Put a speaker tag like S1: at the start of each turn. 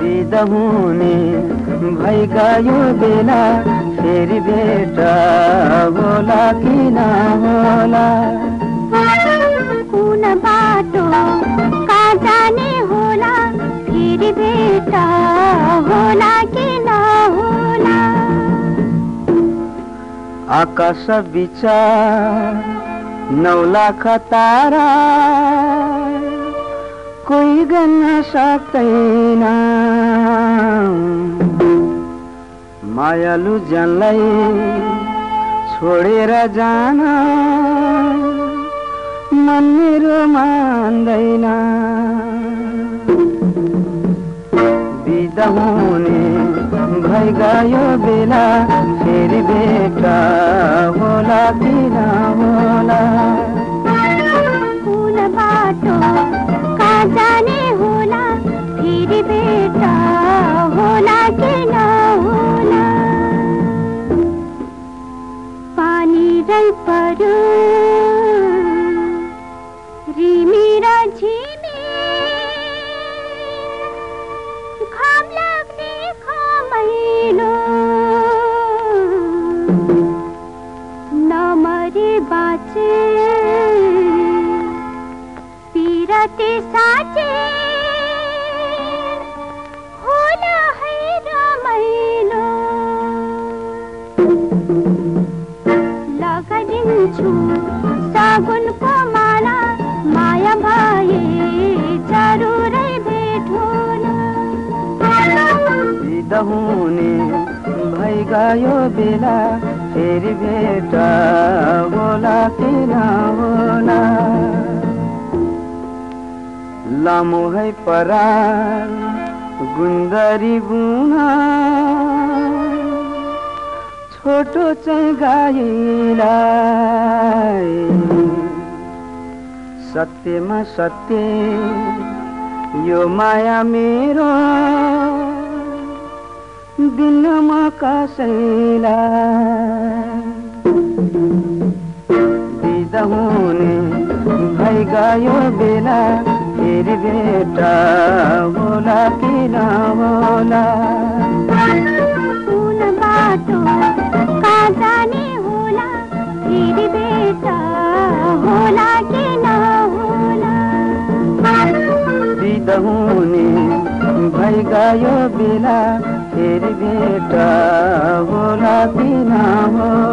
S1: बिदा हुने भएका यो बेला फेरि भेट होला कि नहोला आकाश विचार नौ लाख तारा। कोही गर्न सक्दैन मायालु जनलाई छोडेर जान। मन मेरो मान्दैन। बिदा हुने भइ गयो बेला फेरि भेट। होला
S2: पिरते साँचे। होला है रमाइलो लगाइदिन्छु साबुनको माला माया भए जरुरै भेट
S1: बिदा हुने भइ गयो बेला फेरि भेट। होला लामो है पराल गुन्दरी बुना छोटो चाहिँ गाईलाई सत्यमा सत्य यो माया मेरो। दिनमा कसैलाई गयो बेला फेरि भेट होला कि नहोला हुने भइ गयो बेला फेरि भेट होला कि नहोला